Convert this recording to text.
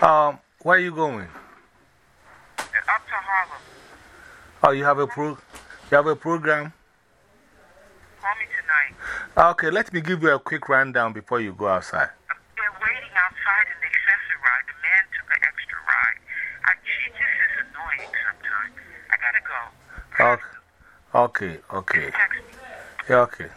Um, where are you going? Up to Harlem. Oh, you have a, pro you have a program? Call me tonight. Okay, let me give you a quick rundown before you go outside. They're waiting outside in the accessory ride. The man took an extra ride. I, it just is annoying sometimes. I gotta go. Okay, okay, okay. Yeah, okay.